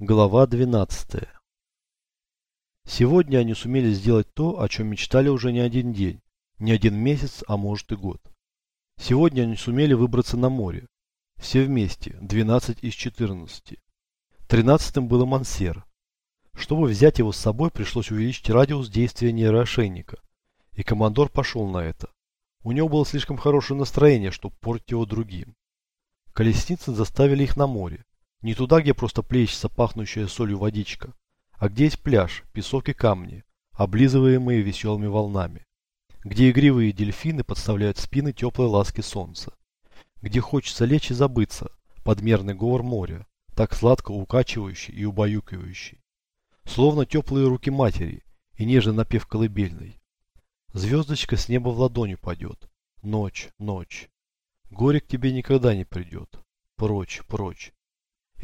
Глава 12. Сегодня они сумели сделать то, о чем мечтали уже не один день, не один месяц, а может и год. Сегодня они сумели выбраться на море. Все вместе, 12 из 14. Тринадцатым было Мансер. Чтобы взять его с собой, пришлось увеличить радиус действия нейроошейника. И командор пошел на это. У него было слишком хорошее настроение, чтобы портить его другим. Колесницы заставили их на море. Не туда, где просто плещется пахнущая солью водичка, а где есть пляж, песок и камни, облизываемые веселыми волнами. Где игривые дельфины подставляют спины теплой ласки солнца. Где хочется лечь и забыться, подмерный говор моря, так сладко укачивающий и убаюкивающий. Словно теплые руки матери и нежный напев колыбельной. Звездочка с неба в ладонь упадет. Ночь, ночь. Горе к тебе никогда не придет. Прочь, прочь.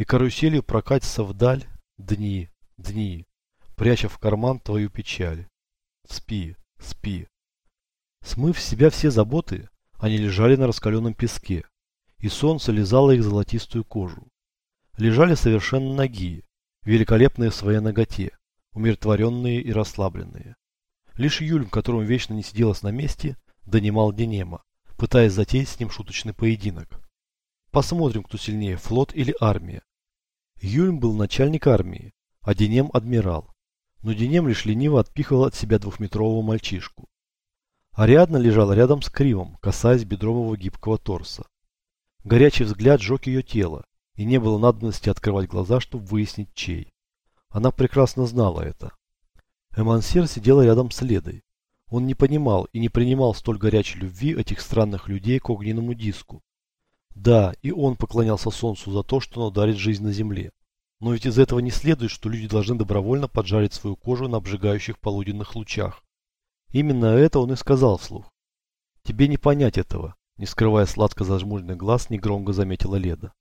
И каруселью прокатится вдаль дни, дни, пряча в карман твою печаль. Спи, спи. Смыв с себя все заботы, они лежали на раскаленном песке, и солнце лизало их золотистую кожу. Лежали совершенно ноги, великолепные в своей ноготе, умиротворенные и расслабленные. Лишь Юльм, которому вечно не сиделось на месте, донимал Денема пытаясь затеять с ним шуточный поединок. Посмотрим, кто сильнее, флот или армия. Юльм был начальник армии, а Денем адмирал. Но Денем лишь лениво отпихивал от себя двухметрового мальчишку. Ариадна лежала рядом с Кривом, касаясь бедрового гибкого торса. Горячий взгляд жег ее тело, и не было надобности открывать глаза, чтобы выяснить, чей. Она прекрасно знала это. Эмансер сидела рядом с Ледой. Он не понимал и не принимал столь горячей любви этих странных людей к огненному диску. Да, и он поклонялся солнцу за то, что оно дарит жизнь на земле. Но ведь из этого не следует, что люди должны добровольно поджарить свою кожу на обжигающих полуденных лучах. Именно это он и сказал вслух. «Тебе не понять этого», – не скрывая сладко зажмуренный глаз, негромко заметила Леда.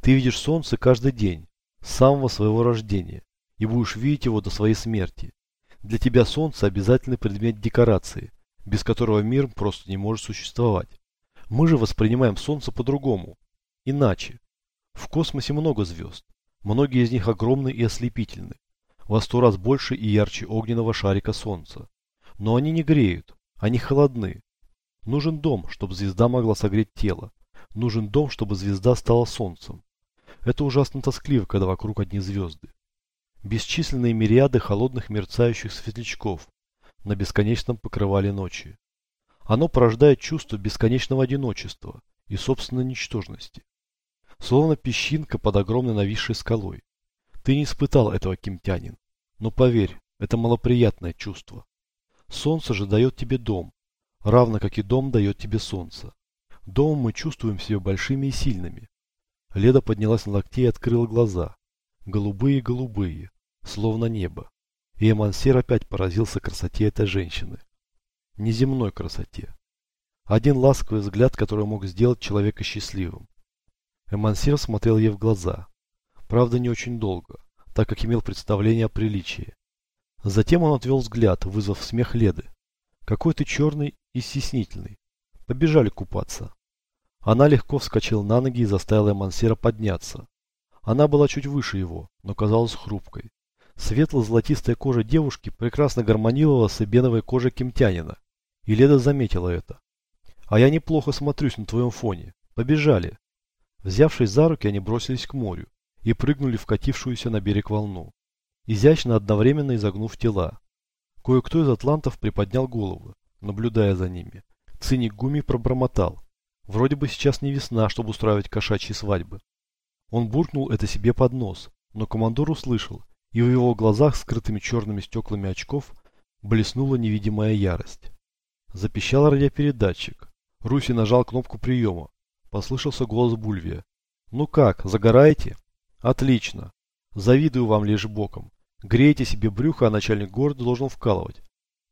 «Ты видишь солнце каждый день, с самого своего рождения, и будешь видеть его до своей смерти. Для тебя солнце обязательный предмет декорации, без которого мир просто не может существовать. Мы же воспринимаем солнце по-другому, иначе. В космосе много звезд. Многие из них огромны и ослепительны. Во сто раз больше и ярче огненного шарика солнца. Но они не греют, они холодны. Нужен дом, чтобы звезда могла согреть тело. Нужен дом, чтобы звезда стала солнцем. Это ужасно тоскливо, когда вокруг одни звезды бесчисленные мириады холодных мерцающих светлячков на бесконечном покрывале ночи. Оно порождает чувство бесконечного одиночества и собственной ничтожности. Словно песчинка под огромной нависшей скалой. Ты не испытал этого, кимтянин. Но поверь, это малоприятное чувство. Солнце же дает тебе дом, равно как и дом дает тебе солнце. Дом мы чувствуем себя большими и сильными. Леда поднялась на локте и открыла глаза. Голубые-голубые, словно небо. И Эмансер опять поразился красоте этой женщины. Неземной красоте. Один ласковый взгляд, который мог сделать человека счастливым. Эмансер смотрел ей в глаза. Правда, не очень долго, так как имел представление о приличии. Затем он отвел взгляд, вызвав смех Леды. Какой ты черный и стеснительный. Побежали купаться. Она легко вскочила на ноги и заставила Эмансера подняться. Она была чуть выше его, но казалась хрупкой. Светло-золотистая кожа девушки прекрасно гармонировала с эбеновой кожей кемтянина. И Леда заметила это. «А я неплохо смотрюсь на твоем фоне. Побежали!» Взявшись за руки, они бросились к морю и прыгнули в катившуюся на берег волну, изящно одновременно изогнув тела. Кое-кто из атлантов приподнял головы, наблюдая за ними. Циник Гуми пробормотал. Вроде бы сейчас не весна, чтобы устраивать кошачьи свадьбы. Он буркнул это себе под нос, но командор услышал и в его глазах, скрытыми черными стеклами очков, блеснула невидимая ярость. Запищал радиопередатчик. Руси нажал кнопку приема. Послышался голос Бульвия. «Ну как, загораете?» «Отлично. Завидую вам лишь боком. Грейте себе брюхо, а начальник города должен вкалывать.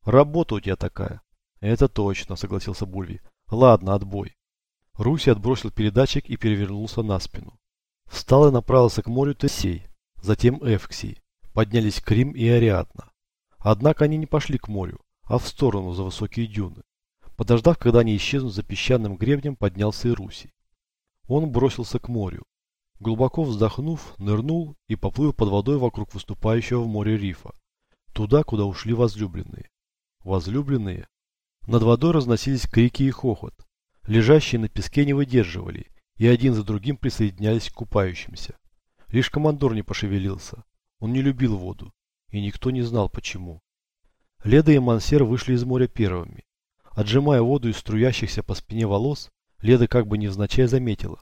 Работа у тебя такая». «Это точно», согласился Бульви. «Ладно, отбой». Руси отбросил передатчик и перевернулся на спину. Встал и направился к морю Тесей, затем Эвксий поднялись Крим и Ариадна. Однако они не пошли к морю, а в сторону за высокие дюны. Подождав, когда они исчезнут за песчаным гребнем, поднялся и Руси. Он бросился к морю. Глубоко вздохнув, нырнул и поплыл под водой вокруг выступающего в море рифа. Туда, куда ушли возлюбленные. Возлюбленные? Над водой разносились крики и хохот. Лежащие на песке не выдерживали, и один за другим присоединялись к купающимся. Лишь командор не пошевелился. Он не любил воду, и никто не знал почему. Леда и Мансер вышли из моря первыми. Отжимая воду из струящихся по спине волос, Леда как бы невзначай заметила.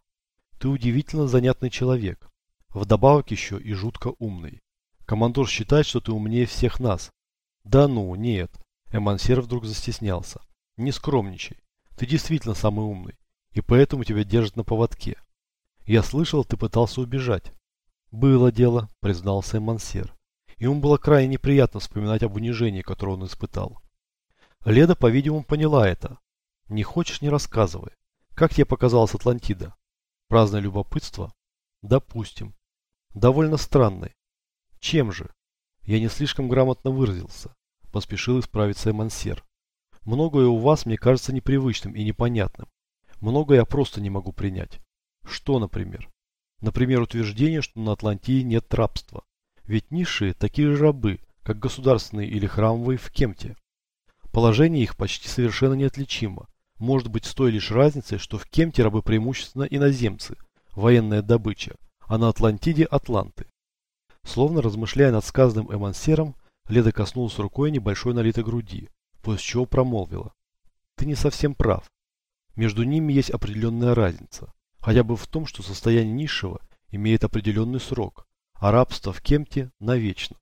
Ты удивительно занятный человек. Вдобавок еще и жутко умный. Командор считает, что ты умнее всех нас. Да ну, нет. Эмансер вдруг застеснялся. Не скромничай. Ты действительно самый умный. И поэтому тебя держат на поводке. Я слышал, ты пытался убежать. Было дело, признался Эмансер. Ему было крайне неприятно вспоминать об унижении, которое он испытал. Леда, по-видимому, поняла это. Не хочешь, не рассказывай. Как тебе показалась Атлантида? Праздное любопытство? Допустим. Довольно странной. Чем же? Я не слишком грамотно выразился. Поспешил исправиться Эмансер. Многое у вас мне кажется непривычным и непонятным. Многое я просто не могу принять. Что, например? Например, утверждение, что на Атлантии нет рабства. Ведь низшие такие же рабы, как государственные или храмовые в Кемте. Положение их почти совершенно неотличимо. Может быть с той лишь разницей, что в Кемте рабы преимущественно иноземцы, военная добыча, а на Атлантиде – атланты. Словно размышляя над сказанным Эмансером, Леда коснулась рукой небольшой налитой груди, после чего промолвила. Ты не совсем прав. Между ними есть определенная разница. Хотя бы в том, что состояние низшего имеет определенный срок, а рабство в Кемте навечно.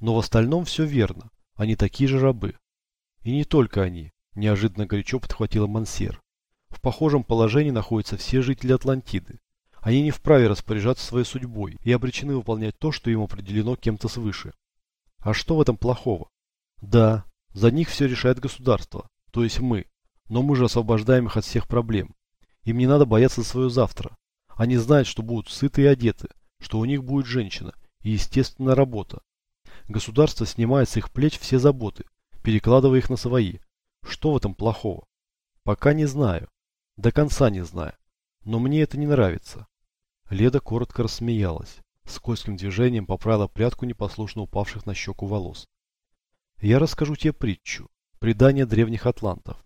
Но в остальном все верно. Они такие же рабы. И не только они, неожиданно горячо подхватила Мансер. В похожем положении находятся все жители Атлантиды. Они не вправе распоряжаться своей судьбой и обречены выполнять то, что им определено кем-то свыше. А что в этом плохого? Да, за них все решает государство, то есть мы. Но мы же освобождаем их от всех проблем. Им не надо бояться за свое завтра. Они знают, что будут сыты и одеты, что у них будет женщина и, естественно, работа. Государство снимает с их плеч все заботы, перекладывая их на свои. Что в этом плохого? Пока не знаю. До конца не знаю. Но мне это не нравится. Леда коротко рассмеялась. Скользким движением поправила прядку непослушно упавших на щеку волос. Я расскажу тебе притчу. Предание древних атлантов.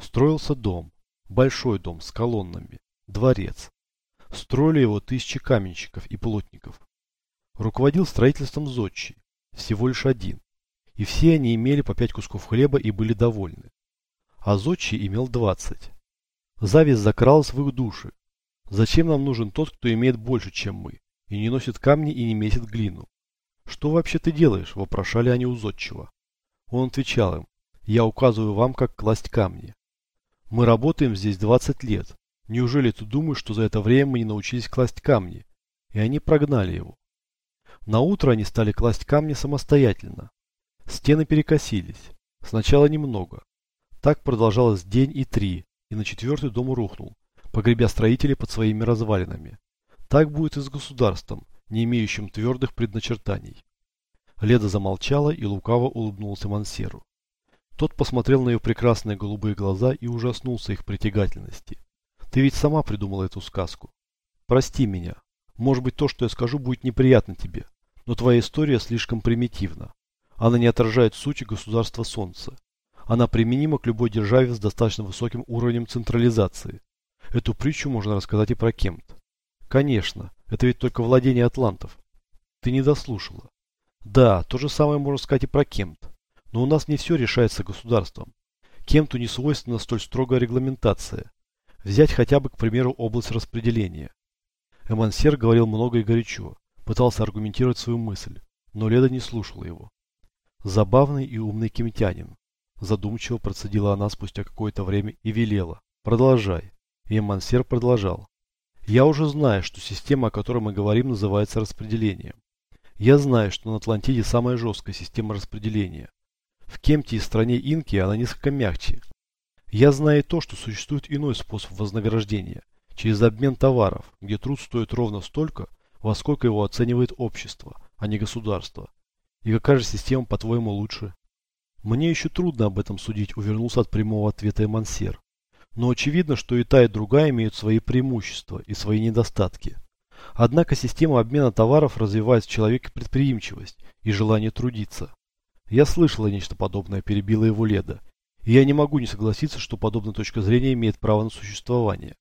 Строился дом. Большой дом с колоннами. Дворец. Строили его тысячи каменщиков и плотников. Руководил строительством зодчий. Всего лишь один. И все они имели по пять кусков хлеба и были довольны. А зодчий имел двадцать. Зависть закралась в их души, Зачем нам нужен тот, кто имеет больше, чем мы, и не носит камни и не месит глину? Что вообще ты делаешь? Вопрошали они у зодчего. Он отвечал им, я указываю вам, как класть камни. Мы работаем здесь 20 лет. Неужели ты думаешь, что за это время мы не научились класть камни? И они прогнали его. На утро они стали класть камни самостоятельно. Стены перекосились. Сначала немного. Так продолжалось день и три, и на четвертый дом рухнул, погребя строителей под своими развалинами. Так будет и с государством, не имеющим твердых предначертаний. Леда замолчала и лукаво улыбнулся Мансеру. Тот посмотрел на ее прекрасные голубые глаза и ужаснулся их притягательности. Ты ведь сама придумала эту сказку. Прости меня. Может быть, то, что я скажу, будет неприятно тебе. Но твоя история слишком примитивна. Она не отражает сути государства Солнца. Она применима к любой державе с достаточно высоким уровнем централизации. Эту притчу можно рассказать и про Кемт. Конечно, это ведь только владение атлантов. Ты не дослушала. Да, то же самое можно сказать и про Кемт. Но у нас не все решается государством. Кемту не свойственна столь строгая регламентация. Взять хотя бы, к примеру, область распределения. Эмансер говорил много и горячо, пытался аргументировать свою мысль, но Леда не слушала его. Забавный и умный кемтянин. Задумчиво процедила она спустя какое-то время и велела. Продолжай. И Мансер продолжал. Я уже знаю, что система, о которой мы говорим, называется распределением. Я знаю, что на Атлантиде самая жесткая система распределения. В Кемте и стране Инки она несколько мягче. Я знаю то, что существует иной способ вознаграждения, через обмен товаров, где труд стоит ровно столько, во сколько его оценивает общество, а не государство. И какая же система, по-твоему, лучше? Мне еще трудно об этом судить, увернулся от прямого ответа Эмансер. Но очевидно, что и та, и другая имеют свои преимущества и свои недостатки. Однако система обмена товаров развивает в человеке предприимчивость и желание трудиться. Я слышала нечто подобное, перебила его Леда. Я не могу не согласиться, что подобная точка зрения имеет право на существование.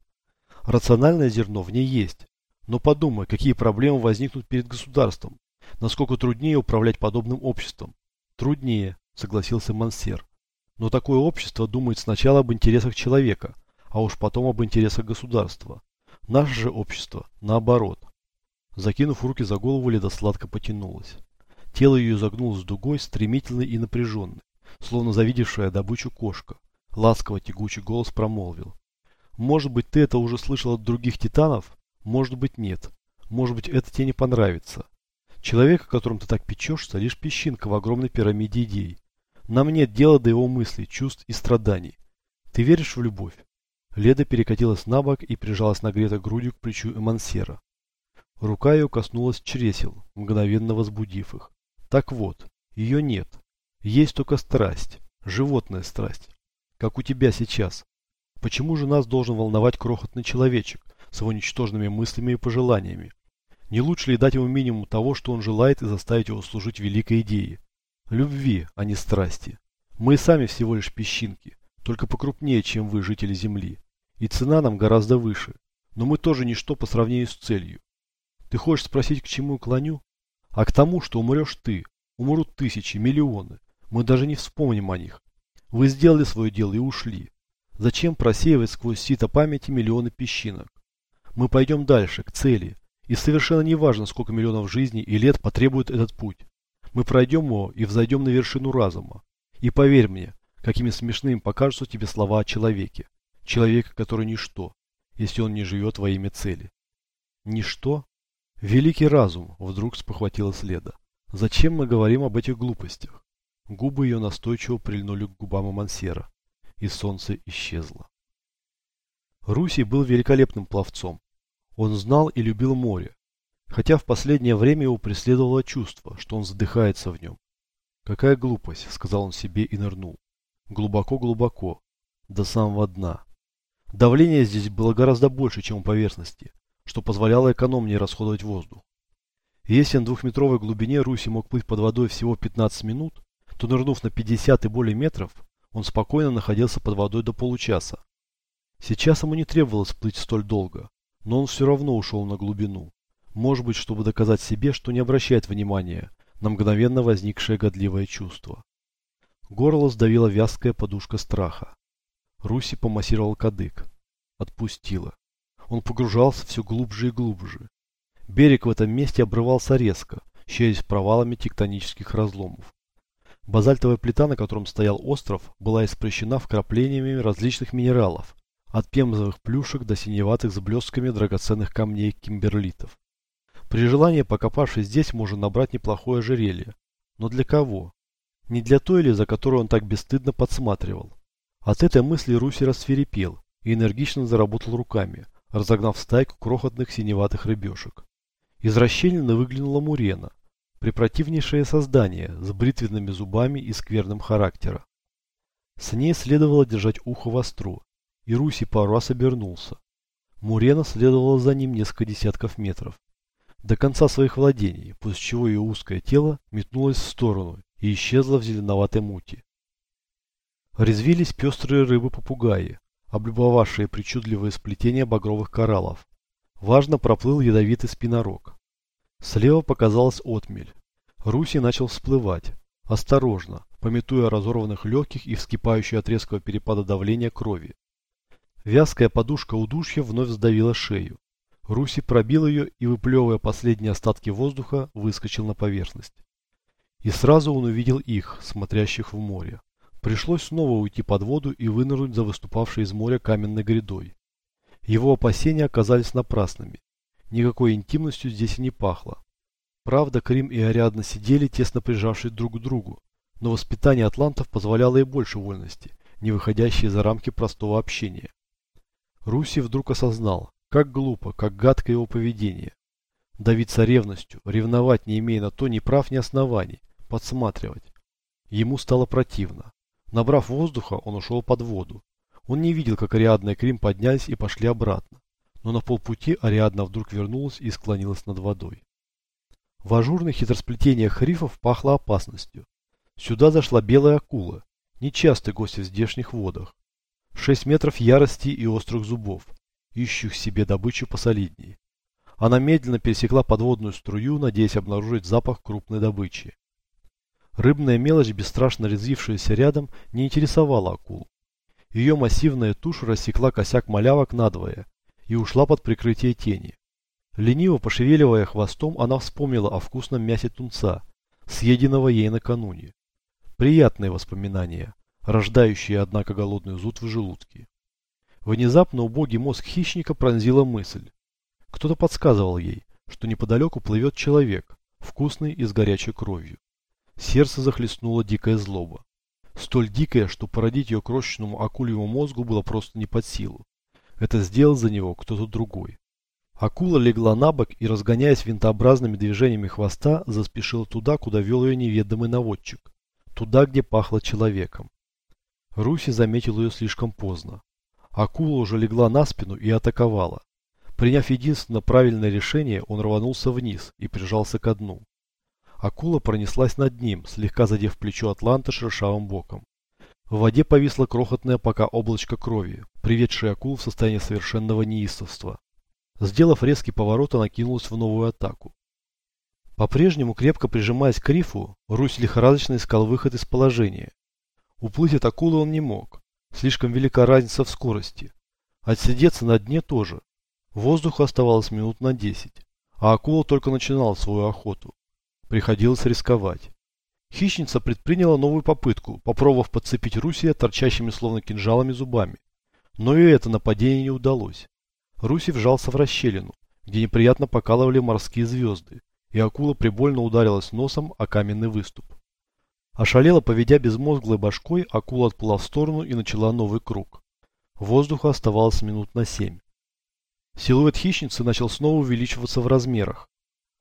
Рациональное зерно в ней есть. Но подумай, какие проблемы возникнут перед государством. Насколько труднее управлять подобным обществом. Труднее, согласился Мансер. Но такое общество думает сначала об интересах человека, а уж потом об интересах государства. Наше же общество наоборот. Закинув руки за голову, Леда сладко потянулась. Тело ее загнулось дугой, стремительной и напряженной, словно завидевшая добычу кошка. Ласково тягучий голос промолвил. «Может быть, ты это уже слышал от других титанов? Может быть, нет. Может быть, это тебе не понравится. Человек, о котором ты так печешься, лишь песчинка в огромной пирамиде идей. Нам нет дела до его мыслей, чувств и страданий. Ты веришь в любовь? Леда перекатилась на бок и прижалась нагретой грудью к плечу Эмансера. Рука ее коснулась чресел, мгновенно возбудив их. Так вот, ее нет. Есть только страсть, животная страсть. Как у тебя сейчас. Почему же нас должен волновать крохотный человечек с его ничтожными мыслями и пожеланиями? Не лучше ли дать ему минимум того, что он желает, и заставить его служить великой идее? Любви, а не страсти. Мы сами всего лишь песчинки, только покрупнее, чем вы, жители Земли. И цена нам гораздо выше. Но мы тоже ничто по сравнению с целью. Ты хочешь спросить, к чему клоню? А к тому, что умрешь ты. Умрут тысячи, миллионы. Мы даже не вспомним о них. Вы сделали свое дело и ушли. Зачем просеивать сквозь сито памяти миллионы песчинок? Мы пойдем дальше, к цели. И совершенно не важно, сколько миллионов жизней и лет потребует этот путь. Мы пройдем его и взойдем на вершину разума. И поверь мне, какими смешными покажутся тебе слова о человеке. Человека, который ничто, если он не живет во имя цели. Ничто? Великий разум, вдруг спохватила следа. Зачем мы говорим об этих глупостях? Губы ее настойчиво прильнули к губам Мансера, и солнце исчезло. Руси был великолепным пловцом. Он знал и любил море, хотя в последнее время его преследовало чувство, что он задыхается в нем. «Какая глупость», — сказал он себе и нырнул. Глубоко-глубоко, до самого дна. Давление здесь было гораздо больше, чем у поверхности, что позволяло экономнее расходовать воздух. если на двухметровой глубине Руси мог плыть под водой всего 15 минут, то нырнув на 50 и более метров, он спокойно находился под водой до получаса. Сейчас ему не требовалось плыть столь долго, но он все равно ушел на глубину. Может быть, чтобы доказать себе, что не обращает внимания на мгновенно возникшее годливое чувство. Горло сдавила вязкая подушка страха. Руси помассировал кадык. Отпустила. Он погружался все глубже и глубже. Берег в этом месте обрывался резко, щерясь провалами тектонических разломов. Базальтовая плита, на котором стоял остров, была испрещена вкраплениями различных минералов, от пемзовых плюшек до синеватых с блестками драгоценных камней кимберлитов. При желании, покопавшись здесь, можно набрать неплохое ожерелье. Но для кого? Не для той ли, за которую он так бесстыдно подсматривал? От этой мысли Руси рассверепел и энергично заработал руками, разогнав стайку крохотных синеватых рыбешек. Из расщелины выглянула Мурена, препротивнейшее создание с бритвенными зубами и скверным характера. С ней следовало держать ухо востро, и Руси пару раз обернулся. Мурена следовала за ним несколько десятков метров. До конца своих владений, после чего ее узкое тело метнулось в сторону и исчезло в зеленоватой мути. Резвились пестрые рыбы-попугаи, облюбовавшие причудливое сплетение багровых кораллов. Важно проплыл ядовитый спинорог. Слева показалась отмель. Руси начал всплывать. Осторожно, пометуя разорванных легких и вскипающей от резкого перепада давления крови. Вязкая подушка удушья вновь сдавила шею. Руси пробил ее и, выплевывая последние остатки воздуха, выскочил на поверхность. И сразу он увидел их, смотрящих в море. Пришлось снова уйти под воду и вынырнуть за выступавшей из моря каменной грядой. Его опасения оказались напрасными. Никакой интимностью здесь и не пахло. Правда, Крим и Ариадна сидели, тесно прижавшись друг к другу, но воспитание атлантов позволяло и больше вольности, не выходящей за рамки простого общения. Руси вдруг осознал, как глупо, как гадко его поведение. Давиться ревностью, ревновать, не имея на то ни прав, ни оснований, подсматривать. Ему стало противно. Набрав воздуха, он ушел под воду. Он не видел, как Ариадна и Крим поднялись и пошли обратно. Но на полпути Ариадна вдруг вернулась и склонилась над водой. В ажурных хитросплетениях рифов пахло опасностью. Сюда зашла белая акула, нечастый гость в здешних водах. Шесть метров ярости и острых зубов, ищущих себе добычу посолидней. Она медленно пересекла подводную струю, надеясь обнаружить запах крупной добычи. Рыбная мелочь, бесстрашно резвившаяся рядом, не интересовала акул. Ее массивная туша рассекла косяк малявок надвое и ушла под прикрытие тени. Лениво пошевеливая хвостом, она вспомнила о вкусном мясе тунца, съеденного ей накануне. Приятные воспоминания, рождающие, однако, голодный зуд в желудке. Внезапно убогий мозг хищника пронзила мысль. Кто-то подсказывал ей, что неподалеку плывет человек, вкусный и с горячей кровью. Сердце захлестнуло дикая злоба. Столь дикая, что породить ее крошечному акульему мозгу было просто не под силу. Это сделал за него кто-то другой. Акула легла на бок и, разгоняясь винтообразными движениями хвоста, заспешила туда, куда вел ее неведомый наводчик. Туда, где пахло человеком. Руси заметил ее слишком поздно. Акула уже легла на спину и атаковала. Приняв единственно правильное решение, он рванулся вниз и прижался ко дну. Акула пронеслась над ним, слегка задев плечо Атланта шершавым боком. В воде повисло крохотное пока облачко крови, приведшее акулу в состояние совершенного неистовства. Сделав резкий поворот, она кинулась в новую атаку. По-прежнему, крепко прижимаясь к рифу, Русь лихорадочно искал выход из положения. Уплыть от акулы он не мог. Слишком велика разница в скорости. Отсидеться на дне тоже. Воздуха оставалось минут на десять, а акула только начинала свою охоту. Приходилось рисковать. Хищница предприняла новую попытку, попробовав подцепить Русия торчащими словно кинжалами зубами. Но и это нападение не удалось. Руси вжался в расщелину, где неприятно покалывали морские звезды, и акула прибольно ударилась носом о каменный выступ. Ошалела, поведя безмозглой башкой, акула отплыла в сторону и начала новый круг. Воздуха оставалось минут на семь. Силуэт хищницы начал снова увеличиваться в размерах,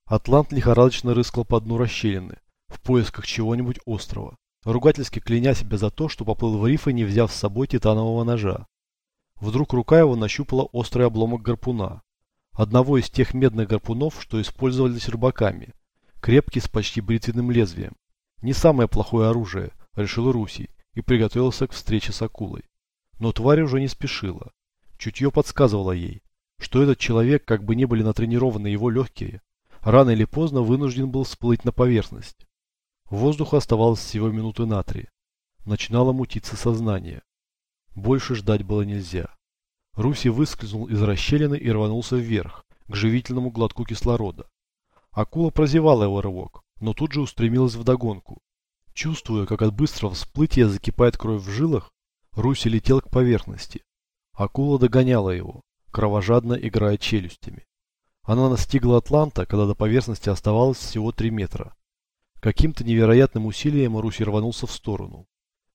Атлант лихорадочно рыскал по дну расщелины, в поисках чего-нибудь острого, ругательски кляня себя за то, что поплыл в рифы, не взяв с собой титанового ножа. Вдруг рука его нащупала острый обломок гарпуна. Одного из тех медных гарпунов, что использовались рыбаками. Крепкий с почти бритвенным лезвием. Не самое плохое оружие, решил Русий, и приготовился к встрече с акулой. Но тварь уже не спешила. Чутье подсказывало ей, что этот человек, как бы не были натренированы его легкие, рано или поздно вынужден был всплыть на поверхность. Воздуха оставалось всего минуты на три. Начинало мутиться сознание. Больше ждать было нельзя. Руси выскользнул из расщелины и рванулся вверх, к живительному глотку кислорода. Акула прозевала его рывок, но тут же устремилась вдогонку. Чувствуя, как от быстрого всплытия закипает кровь в жилах, Руси летел к поверхности. Акула догоняла его, кровожадно играя челюстями. Она настигла Атланта, когда до поверхности оставалось всего 3 метра. Каким-то невероятным усилием Руси рванулся в сторону.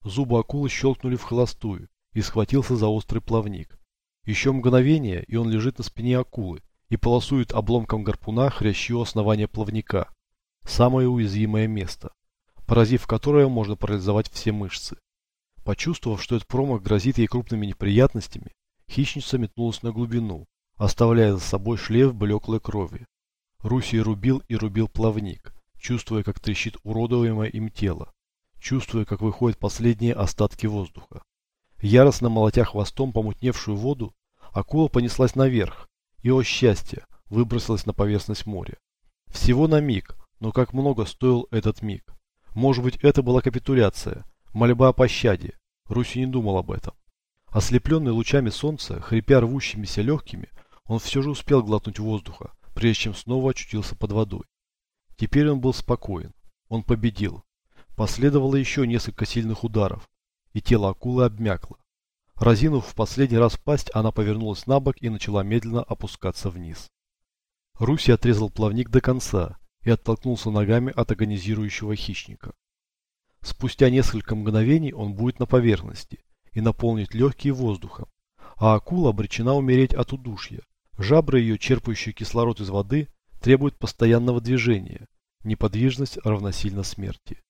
Зубы акулы щелкнули в холостую и схватился за острый плавник. Еще мгновение, и он лежит на спине акулы и полосует обломком гарпуна хрящу основания плавника. Самое уязвимое место, поразив которое можно парализовать все мышцы. Почувствовав, что этот промах грозит ей крупными неприятностями, хищница метнулась на глубину оставляя за собой шлейф блеклой крови. Руси рубил и рубил плавник, чувствуя, как трещит уродуемое им тело, чувствуя, как выходят последние остатки воздуха. Яростно молотя хвостом помутневшую воду, акула понеслась наверх и, о счастье, выбросилась на поверхность моря. Всего на миг, но как много стоил этот миг. Может быть, это была капитуляция, мольба о пощаде. Руси не думал об этом. Ослепленный лучами солнца, хрипя рвущимися легкими, он все же успел глотнуть воздуха, прежде чем снова очутился под водой. Теперь он был спокоен. Он победил. Последовало еще несколько сильных ударов, и тело акулы обмякло. Разинув в последний раз пасть, она повернулась на бок и начала медленно опускаться вниз. Руси отрезал плавник до конца и оттолкнулся ногами от агонизирующего хищника. Спустя несколько мгновений он будет на поверхности и наполнит легкие воздухом, а акула обречена умереть от удушья, Жабры ее, черпающие кислород из воды, требуют постоянного движения. Неподвижность равносильно смерти.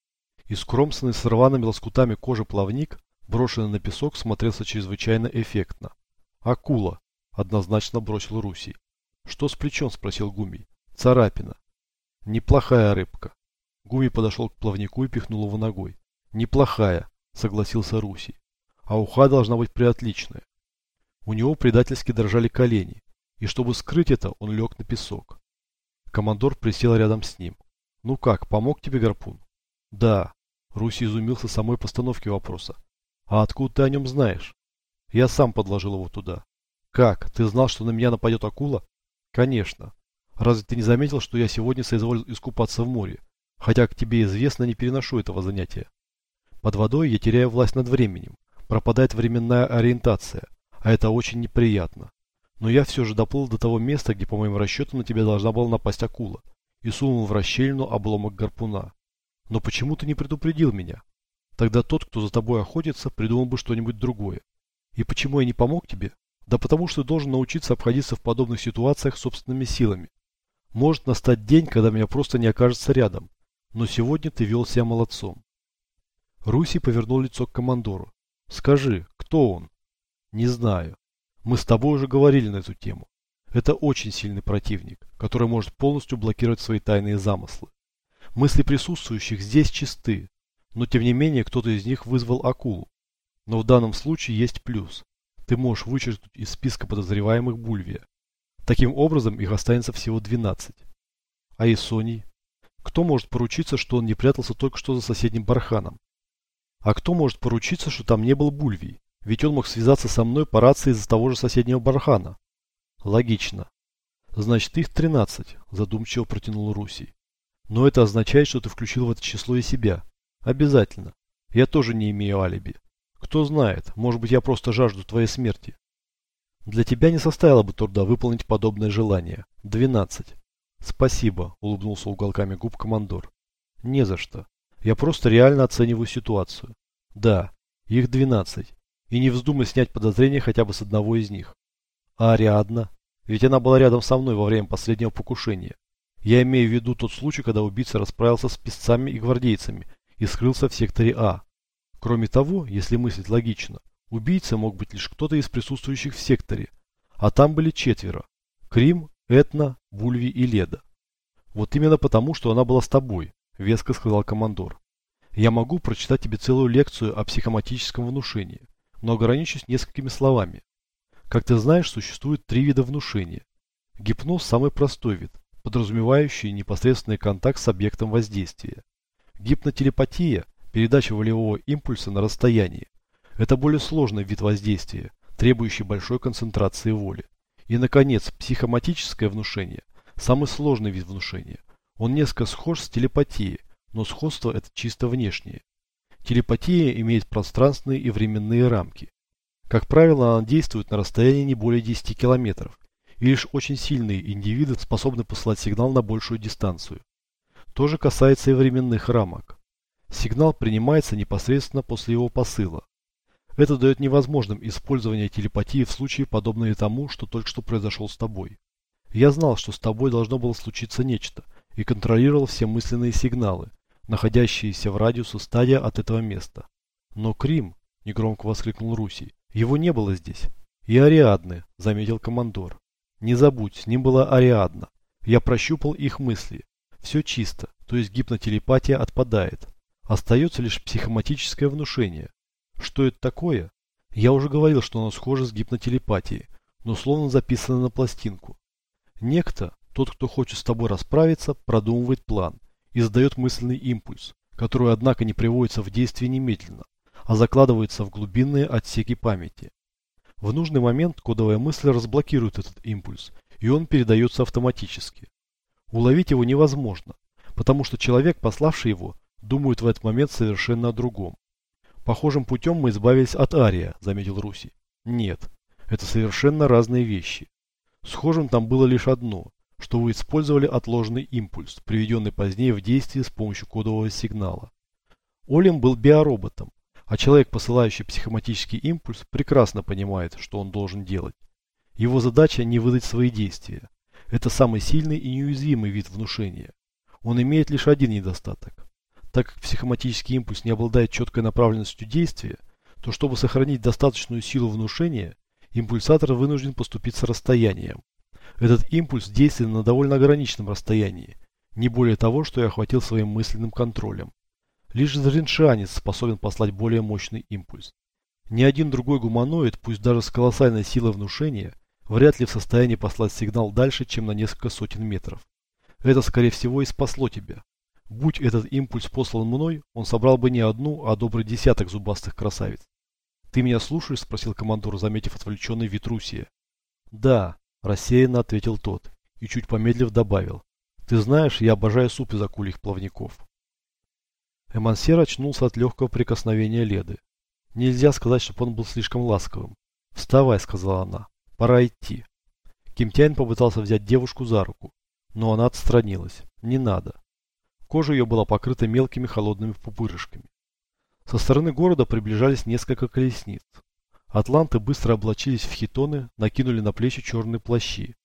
Искромсанный с рваными лоскутами кожи плавник, брошенный на песок, смотрелся чрезвычайно эффектно. Акула. однозначно бросил Руси. Что с плечом? спросил Гуми. Царапина. Неплохая рыбка. Гуми подошел к плавнику и пихнул его ногой. Неплохая, согласился Руси. А уха должна быть приотличная. У него предательски дрожали колени, и чтобы скрыть это, он лег на песок. Командор присел рядом с ним. «Ну как, помог тебе гарпун?» «Да». Руси изумился самой постановке вопроса. «А откуда ты о нем знаешь?» «Я сам подложил его туда». «Как? Ты знал, что на меня нападет акула?» «Конечно. Разве ты не заметил, что я сегодня соизволил искупаться в море? Хотя, к тебе известно, не переношу этого занятия. Под водой я теряю власть над временем. Пропадает временная ориентация. А это очень неприятно. Но я все же доплыл до того места, где, по моим расчетам, на тебя должна была напасть акула. И сунул в расщелину обломок гарпуна. Но почему ты не предупредил меня? Тогда тот, кто за тобой охотится, придумал бы что-нибудь другое. И почему я не помог тебе? Да потому что должен научиться обходиться в подобных ситуациях собственными силами. Может настать день, когда меня просто не окажется рядом. Но сегодня ты вел себя молодцом. Руси повернул лицо к командору. Скажи, кто он? Не знаю. Мы с тобой уже говорили на эту тему. Это очень сильный противник, который может полностью блокировать свои тайные замыслы. Мысли присутствующих здесь чисты, но тем не менее кто-то из них вызвал акулу. Но в данном случае есть плюс. Ты можешь вычеркнуть из списка подозреваемых Бульвия. Таким образом их останется всего 12. А и Соний? Кто может поручиться, что он не прятался только что за соседним барханом? А кто может поручиться, что там не был Бульвий? Ведь он мог связаться со мной по рации из-за того же соседнего бархана. Логично. Значит, их 13, задумчиво протянул Русий. Но это означает, что ты включил в это число и себя. Обязательно. Я тоже не имею алиби. Кто знает, может быть я просто жажду твоей смерти. Для тебя не составило бы труда выполнить подобное желание. 12. Спасибо, улыбнулся уголками губ командор. Не за что. Я просто реально оцениваю ситуацию. Да, их 12. И не вздумай снять подозрения хотя бы с одного из них. А Ариадна? Ведь она была рядом со мной во время последнего покушения. Я имею в виду тот случай, когда убийца расправился с песцами и гвардейцами и скрылся в секторе А. Кроме того, если мыслить логично, убийца мог быть лишь кто-то из присутствующих в секторе, а там были четверо. Крим, Этна, Бульви и Леда. Вот именно потому, что она была с тобой, веско сказал командор. Я могу прочитать тебе целую лекцию о психоматическом внушении но ограничусь несколькими словами. Как ты знаешь, существует три вида внушения. Гипноз – самый простой вид, подразумевающий непосредственный контакт с объектом воздействия. Гипнотелепатия – передача волевого импульса на расстоянии. Это более сложный вид воздействия, требующий большой концентрации воли. И, наконец, психоматическое внушение – самый сложный вид внушения. Он несколько схож с телепатией, но сходство это чисто внешнее. Телепатия имеет пространственные и временные рамки. Как правило, она действует на расстоянии не более 10 километров, и лишь очень сильные индивиды способны посылать сигнал на большую дистанцию. То же касается и временных рамок. Сигнал принимается непосредственно после его посыла. Это дает невозможным использование телепатии в случае, подобное тому, что только что произошел с тобой. Я знал, что с тобой должно было случиться нечто, и контролировал все мысленные сигналы, находящиеся в радиусу стадия от этого места. Но Крим, негромко воскликнул Руси, его не было здесь. И Ариадны, заметил командор. Не забудь, с ним была Ариадна. Я прощупал их мысли. Все чисто, то есть гипнотелепатия отпадает. Остается лишь психоматическое внушение. Что это такое? Я уже говорил, что оно схоже с гипнотелепатией, но словно записано на пластинку. Некто, тот, кто хочет с тобой расправиться, продумывает план – и задает мысленный импульс, который, однако, не приводится в действие немедленно, а закладывается в глубинные отсеки памяти. В нужный момент кодовая мысль разблокирует этот импульс, и он передается автоматически. Уловить его невозможно, потому что человек, пославший его, думает в этот момент совершенно о другом. Похожим путем мы избавились от Ария, заметил Руси. Нет, это совершенно разные вещи. Схожим там было лишь одно что вы использовали отложенный импульс, приведенный позднее в действие с помощью кодового сигнала. Олим был биороботом, а человек, посылающий психоматический импульс, прекрасно понимает, что он должен делать. Его задача не выдать свои действия. Это самый сильный и неуязвимый вид внушения. Он имеет лишь один недостаток. Так как психоматический импульс не обладает четкой направленностью действия, то чтобы сохранить достаточную силу внушения, импульсатор вынужден поступиться расстоянием. Этот импульс действует на довольно ограниченном расстоянии, не более того, что я охватил своим мысленным контролем. Лишь зреншанец способен послать более мощный импульс. Ни один другой гуманоид, пусть даже с колоссальной силой внушения, вряд ли в состоянии послать сигнал дальше, чем на несколько сотен метров. Это, скорее всего, и спасло тебя. Будь этот импульс послан мной, он собрал бы не одну, а добрый десяток зубастых красавиц. «Ты меня слушаешь?» – спросил командор, заметив отвлеченный Витрусия. «Да», – рассеянно ответил тот и чуть помедлив добавил. «Ты знаешь, я обожаю суп из акульих плавников». Эмансер очнулся от легкого прикосновения Леды. Нельзя сказать, чтобы он был слишком ласковым. «Вставай», — сказала она. «Пора идти». Кимтяин попытался взять девушку за руку, но она отстранилась. «Не надо». Кожа ее была покрыта мелкими холодными пупырышками. Со стороны города приближались несколько колесниц. Атланты быстро облачились в хитоны, накинули на плечи черные плащи.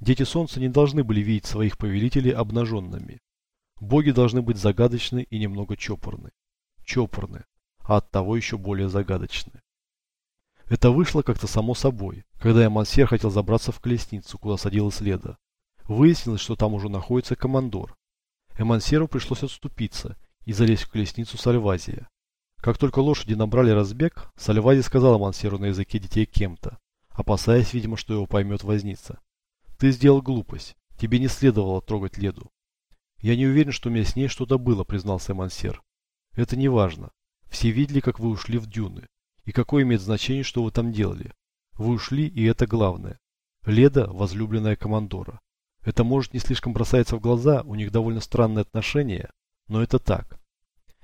Дети солнца не должны были видеть своих повелителей обнаженными. Боги должны быть загадочны и немного чопорны. Чопорны, а оттого еще более загадочны. Это вышло как-то само собой, когда Ямансер хотел забраться в колесницу, куда садилась Леда. Выяснилось, что там уже находится командор. Эмансеру пришлось отступиться и залезть в колесницу Сальвазия. Как только лошади набрали разбег, Сальвази сказал Эмансеру на языке детей кем-то, опасаясь, видимо, что его поймет возница. «Ты сделал глупость. Тебе не следовало трогать Леду. «Я не уверен, что у меня с ней что-то было», — признался Мансер. «Это не важно. Все видели, как вы ушли в дюны. И какое имеет значение, что вы там делали? Вы ушли, и это главное. Леда – возлюбленная командора. Это может не слишком бросается в глаза, у них довольно странные отношения, но это так.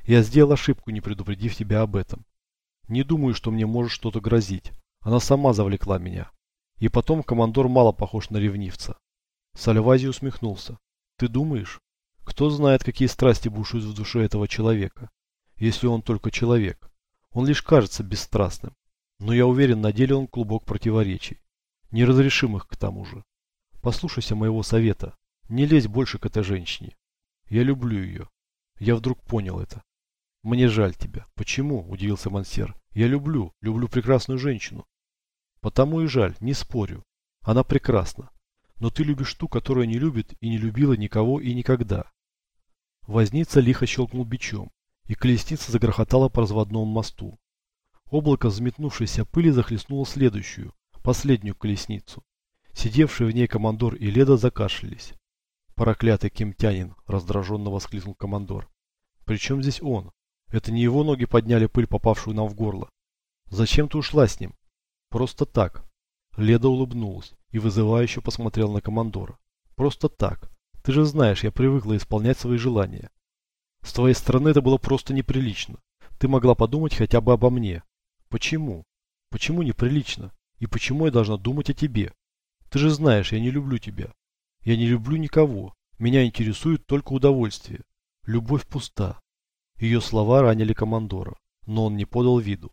Я сделал ошибку, не предупредив тебя об этом. Не думаю, что мне может что-то грозить. Она сама завлекла меня. И потом командор мало похож на ревнивца. Сальвази усмехнулся. Ты думаешь? Кто знает, какие страсти бушуют в душе этого человека, если он только человек. Он лишь кажется бесстрастным. Но я уверен, на деле он клубок противоречий. Неразрешимых к тому же. Послушайся моего совета. Не лезь больше к этой женщине. Я люблю ее. Я вдруг понял это. Мне жаль тебя. Почему? Удивился Мансер. Я люблю. Люблю прекрасную женщину. Потому и жаль. Не спорю. Она прекрасна. Но ты любишь ту, которая не любит и не любила никого и никогда. Возница лихо щелкнул бичом, и колесница загрохотала по разводному мосту. Облако взметнувшейся пыли захлестнуло следующую, последнюю колесницу. Сидевшие в ней командор и Леда закашлялись. «Проклятый кемтянин!» – раздраженно воскликнул командор. «Причем здесь он? Это не его ноги подняли пыль, попавшую нам в горло. Зачем ты ушла с ним?» «Просто так». Леда улыбнулась и вызывающе посмотрел на командора. Просто так. Ты же знаешь, я привыкла исполнять свои желания. С твоей стороны это было просто неприлично. Ты могла подумать хотя бы обо мне. Почему? Почему неприлично? И почему я должна думать о тебе? Ты же знаешь, я не люблю тебя. Я не люблю никого. Меня интересует только удовольствие. Любовь пуста. Ее слова ранили командора, но он не подал виду.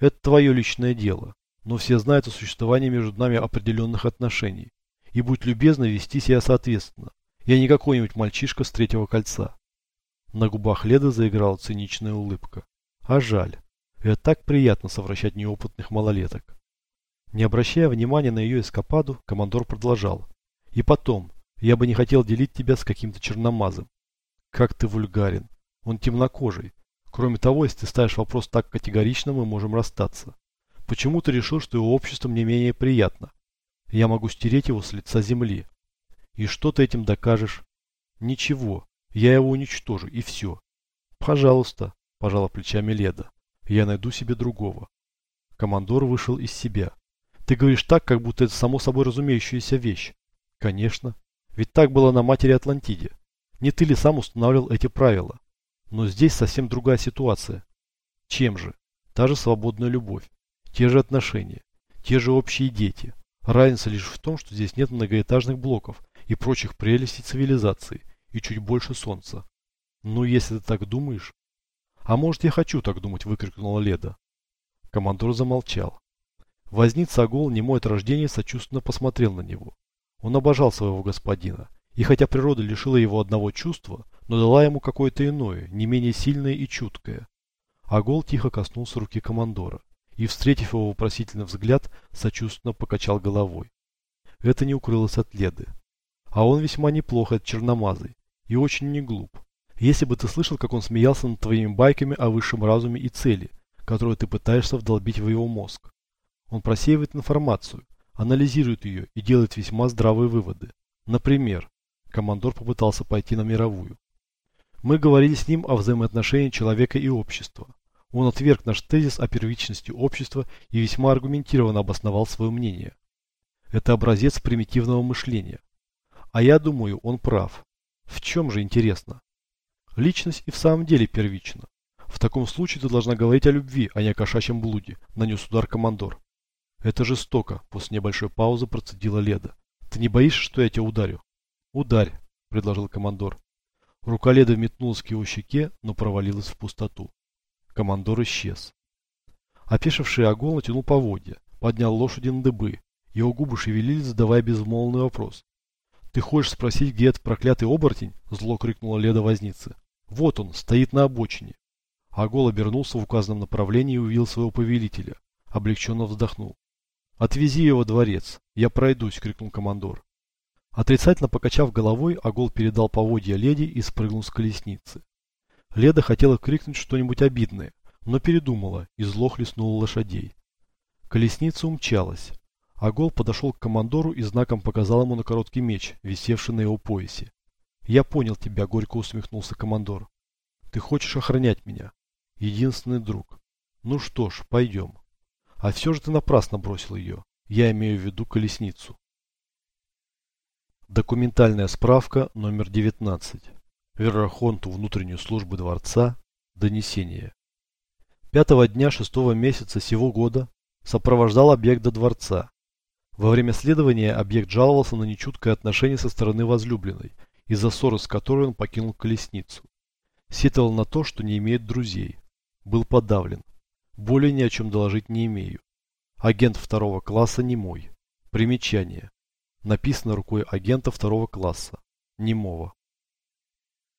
Это твое личное дело но все знают о существовании между нами определенных отношений. И будь любезна вести себя соответственно. Я не какой-нибудь мальчишка с третьего кольца. На губах Леда заиграла циничная улыбка. А жаль. Это так приятно совращать неопытных малолеток. Не обращая внимания на ее эскападу, командор продолжал. И потом, я бы не хотел делить тебя с каким-то черномазом. Как ты вульгарен. Он темнокожий. Кроме того, если ты ставишь вопрос так категорично, мы можем расстаться. Почему ты решил, что его общество мне менее приятно? Я могу стереть его с лица земли. И что ты этим докажешь? Ничего. Я его уничтожу, и все. Пожалуйста, пожала плечами Леда. Я найду себе другого. Командор вышел из себя. Ты говоришь так, как будто это само собой разумеющаяся вещь. Конечно. Ведь так было на матери Атлантиде. Не ты ли сам устанавливал эти правила? Но здесь совсем другая ситуация. Чем же? Та же свободная любовь. Те же отношения, те же общие дети. Разница лишь в том, что здесь нет многоэтажных блоков и прочих прелестей цивилизации, и чуть больше солнца. Ну, если ты так думаешь... А может, я хочу так думать, выкрикнула Леда. Командор замолчал. Возница Агол, немой от рождения, сочувственно посмотрел на него. Он обожал своего господина, и хотя природа лишила его одного чувства, но дала ему какое-то иное, не менее сильное и чуткое. Агол тихо коснулся руки командора и, встретив его вопросительный взгляд, сочувственно покачал головой. Это не укрылось от Леды. А он весьма неплохо от черномазый и очень не глуп. Если бы ты слышал, как он смеялся над твоими байками о высшем разуме и цели, которую ты пытаешься вдолбить в его мозг. Он просеивает информацию, анализирует ее и делает весьма здравые выводы. Например, командор попытался пойти на мировую. Мы говорили с ним о взаимоотношении человека и общества. Он отверг наш тезис о первичности общества и весьма аргументированно обосновал свое мнение. Это образец примитивного мышления. А я думаю, он прав. В чем же интересно? Личность и в самом деле первична. В таком случае ты должна говорить о любви, а не о кошачьем блуде, нанес удар командор. Это жестоко, после небольшой паузы процедила Леда. Ты не боишься, что я тебя ударю? Ударь, предложил командор. Рука Леды метнулась к его щеке, но провалилась в пустоту. Командор исчез. Опешивший Агол натянул поводья, поднял лошади на дыбы. Его губы шевелились, задавая безмолвный вопрос. «Ты хочешь спросить, где этот проклятый оборотень?» Зло крикнула Леда возницы. «Вот он, стоит на обочине». Агол обернулся в указанном направлении и увидел своего повелителя. Облегченно вздохнул. «Отвези его во дворец. Я пройдусь», — крикнул командор. Отрицательно покачав головой, Агол передал поводья леди и спрыгнул с колесницы. Леда хотела крикнуть что-нибудь обидное, но передумала и зло хлестнула лошадей. Колесница умчалась. Агол подошел к командору и знаком показал ему на короткий меч, висевший на его поясе. «Я понял тебя», — горько усмехнулся командор. «Ты хочешь охранять меня. Единственный друг. Ну что ж, пойдем. А все же ты напрасно бросил ее. Я имею в виду колесницу». Документальная справка номер 19. Верхонту внутреннюю службы дворца. Донесение. Пятого дня шестого месяца сего года сопровождал объект до дворца. Во время следования объект жаловался на нечуткое отношение со стороны возлюбленной, из-за ссоры с которой он покинул колесницу. Сетовал на то, что не имеет друзей. Был подавлен. Более ни о чем доложить не имею. Агент второго класса не мой. Примечание. Написано рукой агента второго класса. Немого.